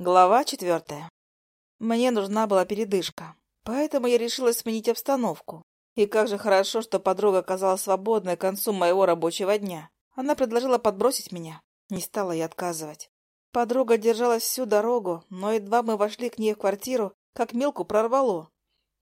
Глава четвертая. Мне нужна была передышка, поэтому я решила сменить обстановку. И как же хорошо, что подруга оказалась свободной к концу моего рабочего дня. Она предложила подбросить меня. Не стала я отказывать. Подруга держалась всю дорогу, но едва мы вошли к ней в квартиру, как мелку прорвало.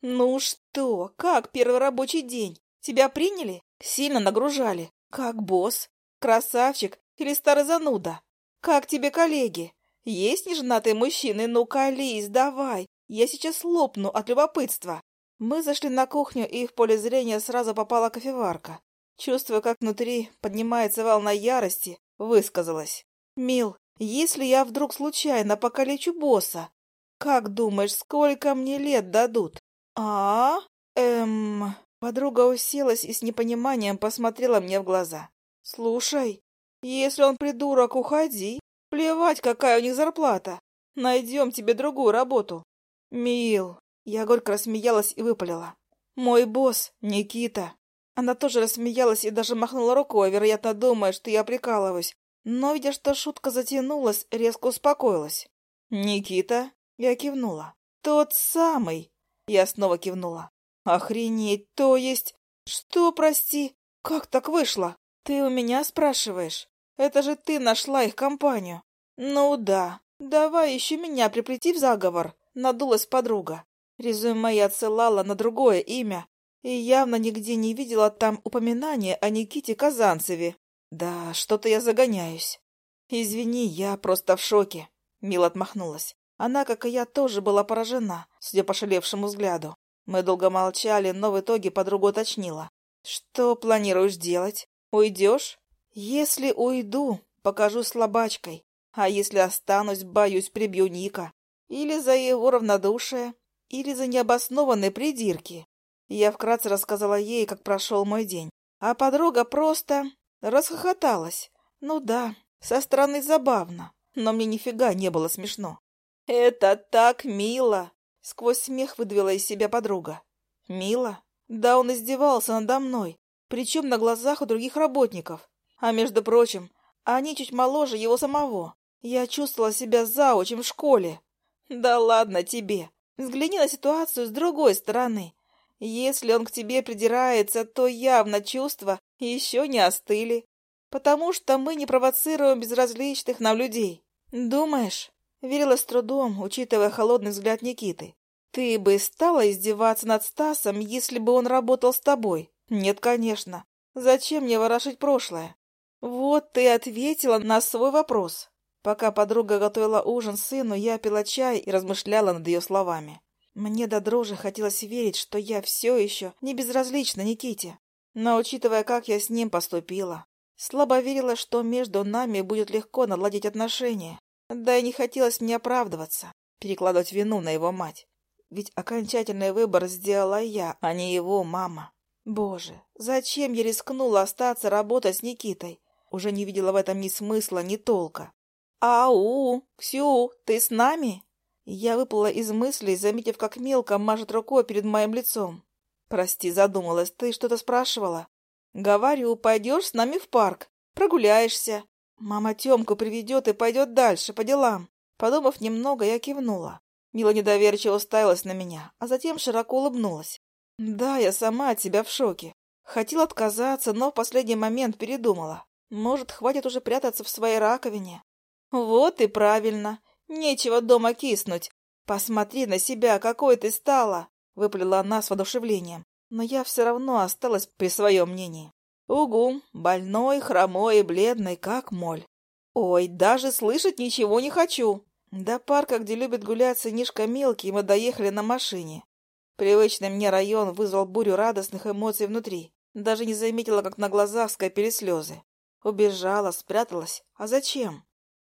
«Ну что, как первый рабочий день? Тебя приняли? Сильно нагружали? Как босс? Красавчик или старый зануда? Как тебе коллеги? Есть неженатые мужчины? Ну-ка, Лиз, давай. Я сейчас лопну от любопытства. Мы зашли на кухню, и в поле зрения сразу попала кофеварка. Чувствуя, как внутри поднимается волна ярости, высказалась. «Мил, если я вдруг случайно покалечу босса, как думаешь, сколько мне лет дадут?» «А? Эм...» Подруга уселась и с непониманием посмотрела мне в глаза. «Слушай, если он придурок, уходи. Плевать, какая у них зарплата. Найдем тебе другую работу. Мил. Я горько рассмеялась и выпалила. Мой босс, Никита. Она тоже рассмеялась и даже махнула рукой, вероятно, думая, что я прикалываюсь. Но, видя, что шутка затянулась, резко успокоилась. «Никита?» Я кивнула. «Тот самый!» Я снова кивнула. «Охренеть, то есть...» «Что, прости? Как так вышло? Ты у меня спрашиваешь?» Это же ты нашла их компанию. Ну да. Давай еще меня приплети в заговор. Надулась подруга. Резюме я отсылала на другое имя и явно нигде не видела там упоминания о Никите Казанцеве. Да, что-то я загоняюсь. Извини, я просто в шоке. Мила отмахнулась. Она, как и я, тоже была поражена, судя по шалевшему взгляду. Мы долго молчали, но в итоге подруга уточнила. «Что планируешь делать? Уйдешь?» Если уйду, покажу слабачкой, а если останусь, боюсь, прибью Ника. Или за его равнодушие, или за необоснованные придирки. Я вкратце рассказала ей, как прошел мой день. А подруга просто расхохоталась. Ну да, со стороны забавно, но мне нифига не было смешно. «Это так мило!» — сквозь смех выдавила из себя подруга. «Мило? Да он издевался надо мной, причем на глазах у других работников. А между прочим, они чуть моложе его самого. Я чувствовала себя заучем в школе. Да ладно тебе. Взгляни на ситуацию с другой стороны. Если он к тебе придирается, то явно чувства еще не остыли. Потому что мы не провоцируем безразличных нам людей. Думаешь? Верила с трудом, учитывая холодный взгляд Никиты. Ты бы стала издеваться над Стасом, если бы он работал с тобой? Нет, конечно. Зачем мне ворошить прошлое? «Вот ты ответила на свой вопрос». Пока подруга готовила ужин сыну, я пила чай и размышляла над ее словами. Мне до дрожи хотелось верить, что я все еще не безразлична Никите. Но, учитывая, как я с ним поступила, слабо верила, что между нами будет легко наладить отношения. Да и не хотелось мне оправдываться, перекладывать вину на его мать. Ведь окончательный выбор сделала я, а не его мама. Боже, зачем я рискнула остаться работать с Никитой? Уже не видела в этом ни смысла, ни толка. «Ау! Ксю, ты с нами?» Я выпала из мыслей, заметив, как мелко мажет рукой перед моим лицом. «Прости, задумалась, ты что-то спрашивала?» «Говорю, пойдешь с нами в парк, прогуляешься. Мама Тёмку приведет и пойдет дальше, по делам». Подумав немного, я кивнула. Мила недоверчиво уставилась на меня, а затем широко улыбнулась. «Да, я сама от себя в шоке. Хотела отказаться, но в последний момент передумала. Может, хватит уже прятаться в своей раковине? Вот и правильно. Нечего дома киснуть. Посмотри на себя, какой ты стала, выплела она с воодушевлением. Но я все равно осталась при своем мнении. Угу, больной, хромой и бледный, как моль. Ой, даже слышать ничего не хочу. До парка, где любит гулять сынишка мелкий, мы доехали на машине. Привычный мне район вызвал бурю радостных эмоций внутри. Даже не заметила, как на глазах скопили слезы. Убежала, спряталась. А зачем?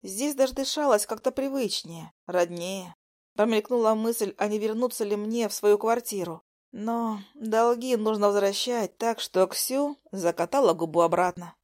Здесь даже дышалось как-то привычнее, роднее. Промелькнула мысль, а не вернуться ли мне в свою квартиру. Но долги нужно возвращать, так что Ксю закатала губу обратно.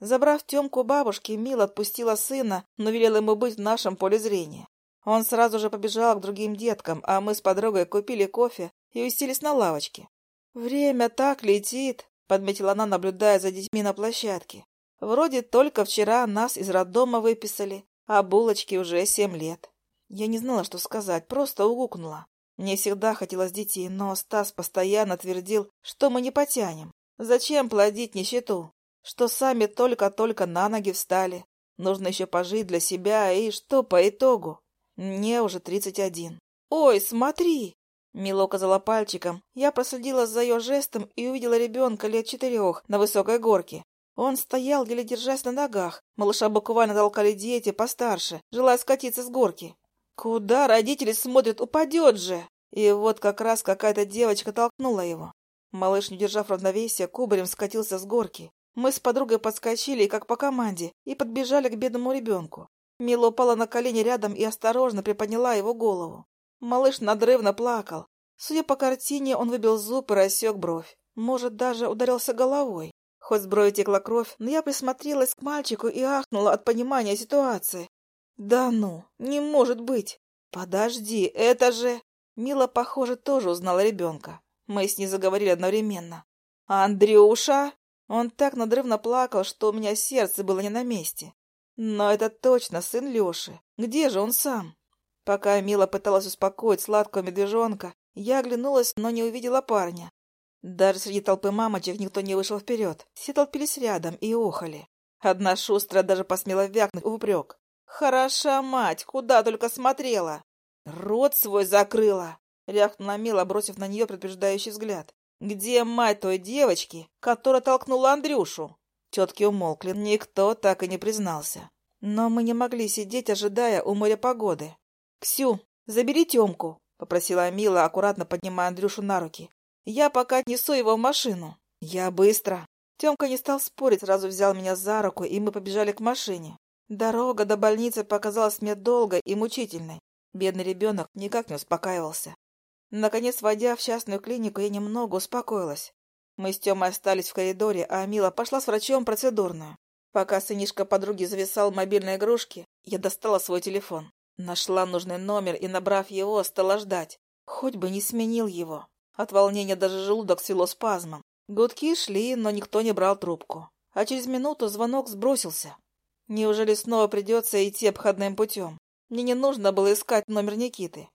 Забрав Тёмку бабушки, Мила отпустила сына, но велела ему быть в нашем поле зрения. Он сразу же побежал к другим деткам, а мы с подругой купили кофе и уселись на лавочке. «Время так летит», — подметила она, наблюдая за детьми на площадке. Вроде только вчера нас из роддома выписали, а булочки уже семь лет. Я не знала, что сказать, просто угукнула. Мне всегда хотелось детей, но Стас постоянно твердил, что мы не потянем. Зачем плодить нищету? Что сами только-только на ноги встали. Нужно еще пожить для себя, и что по итогу? Мне уже тридцать один. «Ой, смотри!» Мила указала пальчиком. Я проследила за ее жестом и увидела ребенка лет четырех на высокой горке. Он стоял, еле держась на ногах. Малыша буквально толкали дети постарше, желая скатиться с горки. Куда родители смотрят, упадет же! И вот как раз какая-то девочка толкнула его. Малыш, не держав равновесия, кубарем скатился с горки. Мы с подругой подскочили, как по команде, и подбежали к бедному ребенку. Мила упала на колени рядом и осторожно приподняла его голову. Малыш надрывно плакал. Судя по картине, он выбил зуб и рассек бровь. Может, даже ударился головой. Хоть с брови текла кровь, но я присмотрелась к мальчику и ахнула от понимания ситуации. «Да ну, не может быть! Подожди, это же...» Мила, похоже, тоже узнала ребенка. Мы с ней заговорили одновременно. «Андрюша!» Он так надрывно плакал, что у меня сердце было не на месте. Но это точно сын Леши. Где же он сам? Пока Мила пыталась успокоить сладкого медвежонка, я оглянулась, но не увидела парня. Даже среди толпы мамочек никто не вышел вперед. Все толпились рядом и охали. Одна шустрая даже посмела вякнуть в упрек. «Хороша мать, куда только смотрела!» «Рот свой закрыла!» — рявкнула Мила, бросив на нее предупреждающий взгляд. «Где мать той девочки, которая толкнула Андрюшу?» Тетки умолкли, никто так и не признался. Но мы не могли сидеть, ожидая у моря погоды. «Ксю, забери Темку!» — попросила Мила, аккуратно поднимая Андрюшу на руки. «Я пока отнесу его в машину». «Я быстро». Темка не стал спорить, сразу взял меня за руку, и мы побежали к машине. Дорога до больницы показалась мне долгой и мучительной. Бедный ребенок никак не успокаивался. Наконец, войдя в частную клинику, я немного успокоилась. Мы с Тёмой остались в коридоре, а Мила пошла с врачом процедурную. Пока сынишка подруги зависал в мобильной игрушке, я достала свой телефон. Нашла нужный номер и, набрав его, стала ждать. Хоть бы не сменил его. От волнения даже желудок свело спазмом. Гудки шли, но никто не брал трубку. А через минуту звонок сбросился. Неужели снова придется идти обходным путем? Мне не нужно было искать номер Никиты.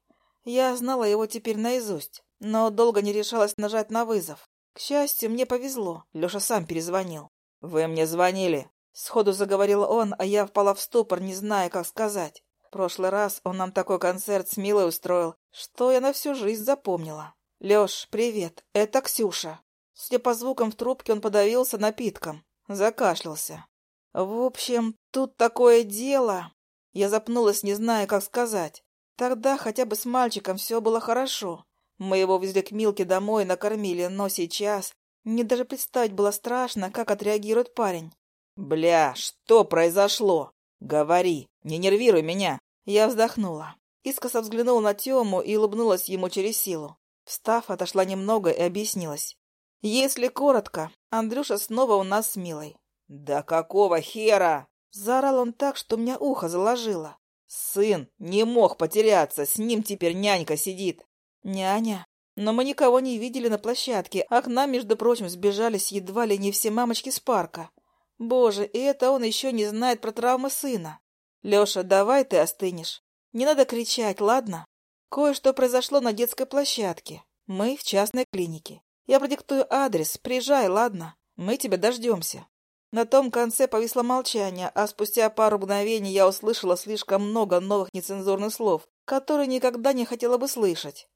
Я знала его теперь наизусть, но долго не решалась нажать на вызов. К счастью, мне повезло. Леша сам перезвонил. «Вы мне звонили?» Сходу заговорил он, а я впала в ступор, не зная, как сказать. В прошлый раз он нам такой концерт с Милой устроил, что я на всю жизнь запомнила. «Леш, привет, это Ксюша». Судя по звукам в трубке, он подавился напитком. Закашлялся. В общем, тут такое дело. Я запнулась, не зная, как сказать. Тогда хотя бы с мальчиком все было хорошо. Мы его везли к Милке домой, накормили, но сейчас... Мне даже представить было страшно, как отреагирует парень. «Бля, что произошло? Говори, не нервируй меня!» Я вздохнула. Искоса взглянула на Тему и улыбнулась ему через силу. Встав, отошла немного и объяснилась. Если коротко, Андрюша снова у нас с Милой. «Да какого хера?» Заорал он так, что меня ухо заложило. «Сын не мог потеряться, с ним теперь нянька сидит». «Няня?» Но мы никого не видели на площадке, а к нам, между прочим, сбежались едва ли не все мамочки с парка. Боже, и это он еще не знает про травмы сына. Леша, давай ты остынешь. Не надо кричать, ладно? Кое-что произошло на детской площадке. Мы в частной клинике. Я продиктую адрес, приезжай, ладно? Мы тебя дождемся. На том конце повисло молчание, а спустя пару мгновений я услышала слишком много новых нецензурных слов, которые никогда не хотела бы слышать.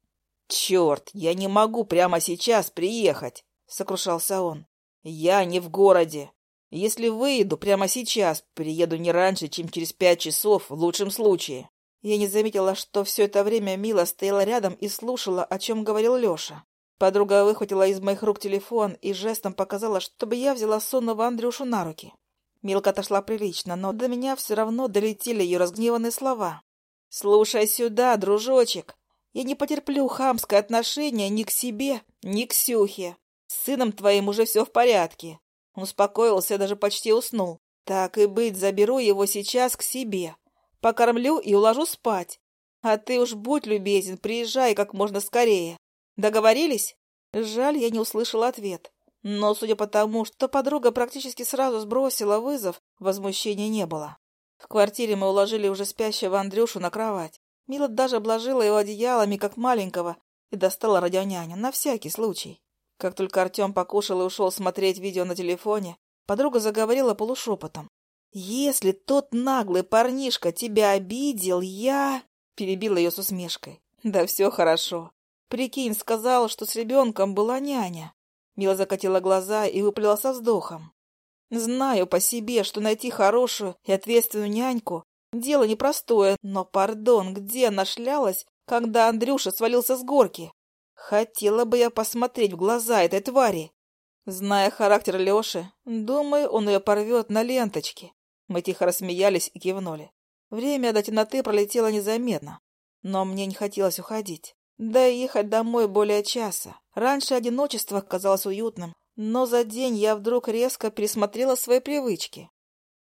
«Черт, я не могу прямо сейчас приехать!» — сокрушался он. «Я не в городе. Если выйду прямо сейчас, приеду не раньше, чем через пять часов, в лучшем случае». Я не заметила, что все это время Мила стояла рядом и слушала, о чем говорил Леша. Подруга выхватила из моих рук телефон и жестом показала, чтобы я взяла сонного Андрюшу на руки. Милка отошла прилично, но до меня все равно долетели ее разгневанные слова. «Слушай сюда, дружочек. Я не потерплю хамское отношение ни к себе, ни к Сюхе. С сыном твоим уже все в порядке». Он успокоился, даже почти уснул. «Так и быть, заберу его сейчас к себе. Покормлю и уложу спать. А ты уж будь любезен, приезжай как можно скорее. Договорились? Жаль, я не услышала ответ. Но, судя по тому, что подруга практически сразу сбросила вызов, возмущения не было. В квартире мы уложили уже спящего Андрюшу на кровать. Мила даже обложила его одеялами, как маленького, и достала радионяню, на всякий случай. Как только Артем покушал и ушел смотреть видео на телефоне, подруга заговорила полушепотом. «Если тот наглый парнишка тебя обидел, я...» Перебила ее с усмешкой. «Да все хорошо. Прикинь, сказала, что с ребенком была няня». Мила закатила глаза и выплела со вздохом. «Знаю по себе, что найти хорошую и ответственную няньку — дело непростое, но, пардон, где она шлялась, когда Андрюша свалился с горки? Хотела бы я посмотреть в глаза этой твари. Зная характер Леши, думаю, он ее порвет на ленточке. Мы тихо рассмеялись и кивнули. Время до темноты пролетело незаметно, но мне не хотелось уходить. Да и ехать домой более часа. Раньше одиночество казалось уютным, но за день я вдруг резко пересмотрела свои привычки.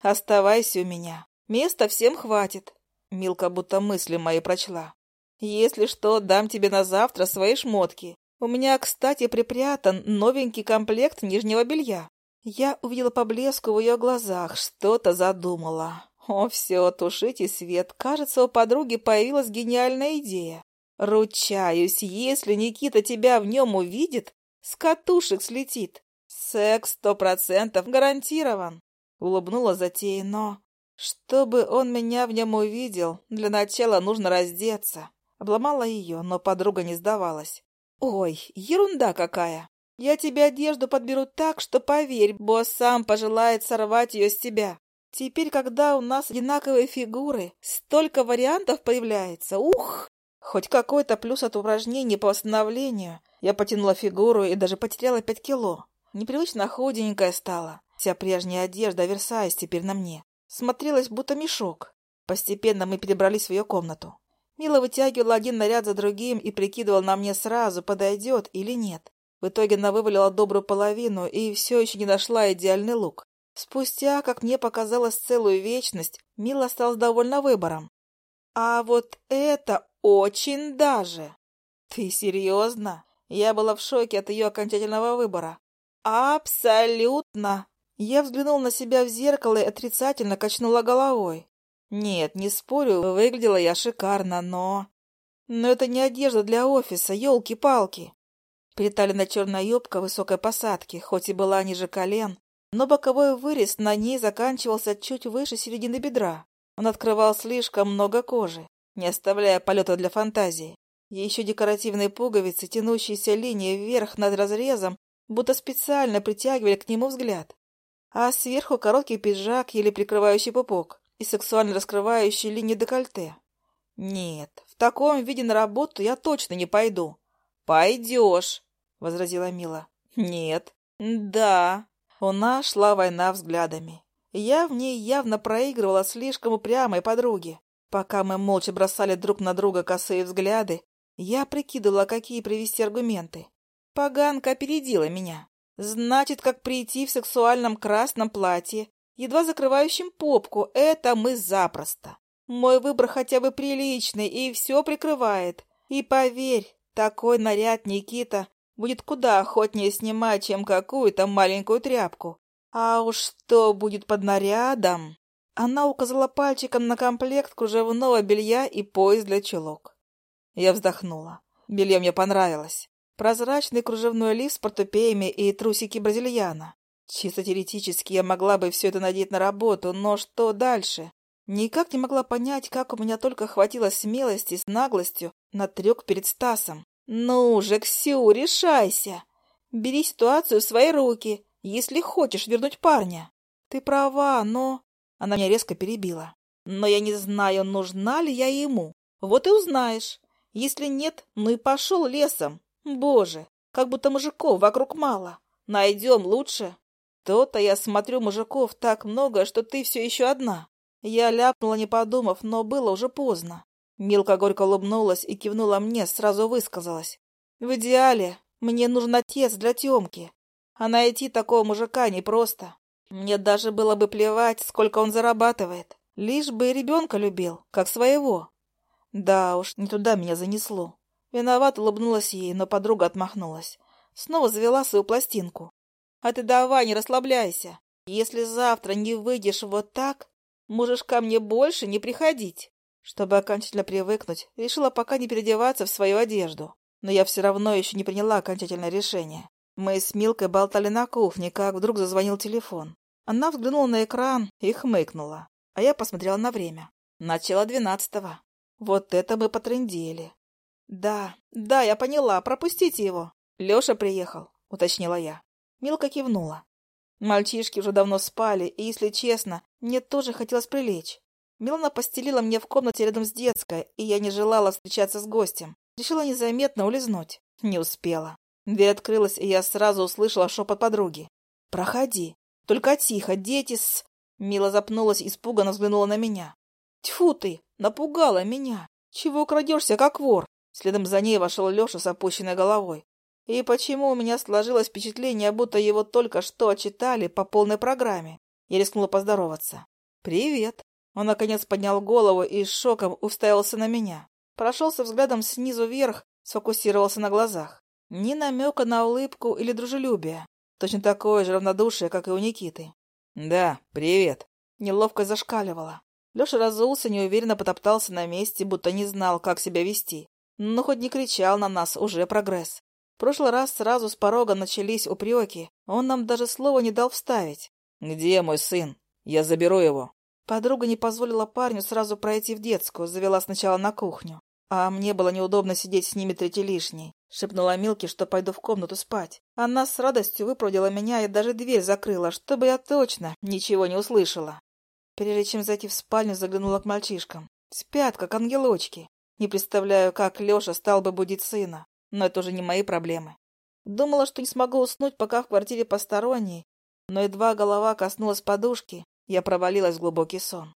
«Оставайся у меня. Места всем хватит», — Милка будто мысли мои прочла. «Если что, дам тебе на завтра свои шмотки. У меня, кстати, припрятан новенький комплект нижнего белья». Я увидела по блеску в ее глазах, что-то задумала. О, все, тушите свет. Кажется, у подруги появилась гениальная идея. Ручаюсь, если Никита тебя в нем увидит, с катушек слетит. Секс сто процентов гарантирован. Улыбнула затея, но... Чтобы он меня в нем увидел, для начала нужно раздеться. Обломала ее, но подруга не сдавалась. Ой, ерунда какая. Я тебе одежду подберу так, что, поверь, босс сам пожелает сорвать ее с тебя. Теперь, когда у нас одинаковые фигуры, столько вариантов появляется. Ух! Хоть какой-то плюс от упражнений по восстановлению. Я потянула фигуру и даже потеряла пять кило. Непривычно худенькая стала. Вся прежняя одежда оверсайз теперь на мне. Смотрелась, будто мешок. Постепенно мы перебрались в ее комнату. Мила вытягивала один наряд за другим и прикидывала на мне сразу, подойдет или нет. В итоге она вывалила добрую половину и все еще не нашла идеальный лук. Спустя, как мне показалось, целую вечность, Мила осталась довольна выбором. А вот это очень даже. Ты серьезно? Я была в шоке от ее окончательного выбора. Абсолютно. Я взглянул на себя в зеркало и отрицательно качнула головой. Нет, не спорю, выглядела я шикарно, но... Но это не одежда для офиса, елки-палки. Приталенная черная юбка высокой посадки, хоть и была ниже колен, но боковой вырез на ней заканчивался чуть выше середины бедра. Он открывал слишком много кожи, не оставляя полета для фантазии. Еще декоративные пуговицы, тянущиеся линии вверх над разрезом, будто специально притягивали к нему взгляд. А сверху короткий пиджак, еле прикрывающий пупок, и сексуально раскрывающий линии декольте. Нет, в таком виде на работу я точно не пойду. Пойдешь, возразила Мила. Нет. Да. У нас шла война взглядами. Я в ней явно проигрывала слишком упрямой подруге. Пока мы молча бросали друг на друга косые взгляды, я прикидывала, какие привести аргументы. Поганка опередила меня. Значит, как прийти в сексуальном красном платье, едва закрывающем попку, это мы запросто. Мой выбор хотя бы приличный и все прикрывает. И поверь, такой наряд Никита будет куда охотнее снимать, чем какую-то маленькую тряпку. А уж что будет под нарядом? Она указала пальчиком на комплект кружевного белья и пояс для чулок. Я вздохнула. Белье мне понравилось. Прозрачный кружевной лиф с портупеями и трусики бразильяна. Чисто теоретически я могла бы все это надеть на работу, но что дальше? Никак не могла понять, как у меня только хватило смелости с наглостью на трек перед Стасом. «Ну же, Ксю, решайся! Бери ситуацию в свои руки если хочешь вернуть парня. Ты права, но... Она меня резко перебила. Но я не знаю, нужна ли я ему. Вот и узнаешь. Если нет, ну и пошел лесом. Боже, как будто мужиков вокруг мало. Найдем лучше. То-то я смотрю мужиков так много, что ты все еще одна. Я ляпнула, не подумав, но было уже поздно. Милка горько улыбнулась и кивнула мне, сразу высказалась. В идеале мне нужен отец для Темки. А найти такого мужика непросто. Мне даже было бы плевать, сколько он зарабатывает. Лишь бы ребенка любил, как своего. Да уж, не туда меня занесло. Виноват улыбнулась ей, но подруга отмахнулась. Снова завела свою пластинку. А ты давай, не расслабляйся. Если завтра не выйдешь вот так, можешь ко мне больше не приходить. Чтобы окончательно привыкнуть, решила пока не переодеваться в свою одежду. Но я все равно еще не приняла окончательное решение. Мы с Милкой болтали на кухне, как вдруг зазвонил телефон. Она взглянула на экран и хмыкнула, а я посмотрела на время. Начало двенадцатого. Вот это мы потрындели. Да, да, я поняла, пропустите его. Леша приехал, уточнила я. Милка кивнула. Мальчишки уже давно спали, и, если честно, мне тоже хотелось прилечь. Милана постелила мне в комнате рядом с детской, и я не желала встречаться с гостем. Решила незаметно улизнуть. Не успела. Дверь открылась, и я сразу услышала шепот подруги. «Проходи. Только тихо, дети с...» Мила запнулась, испуганно взглянула на меня. «Тьфу ты! Напугала меня! Чего крадешься, как вор?» Следом за ней вошел Леша с опущенной головой. И почему у меня сложилось впечатление, будто его только что отчитали по полной программе? Я рискнула поздороваться. «Привет!» Он, наконец, поднял голову и с шоком уставился на меня. Прошелся взглядом снизу вверх, сфокусировался на глазах. Ни намека на улыбку или дружелюбие. Точно такое же равнодушие, как и у Никиты. «Да, привет!» Неловко зашкаливала. Леша разулся, неуверенно потоптался на месте, будто не знал, как себя вести. Но хоть не кричал на нас, уже прогресс прошлый раз сразу с порога начались упреки. Он нам даже слова не дал вставить. «Где мой сын? Я заберу его». Подруга не позволила парню сразу пройти в детскую, завела сначала на кухню. А мне было неудобно сидеть с ними третий лишний. Шепнула Милке, что пойду в комнату спать. Она с радостью выпроводила меня и даже дверь закрыла, чтобы я точно ничего не услышала. Прежде чем зайти в спальню, заглянула к мальчишкам. Спят, как ангелочки. Не представляю, как Леша стал бы будить сына. Но это уже не мои проблемы. Думала, что не смогу уснуть, пока в квартире посторонний, но едва голова коснулась подушки, я провалилась в глубокий сон.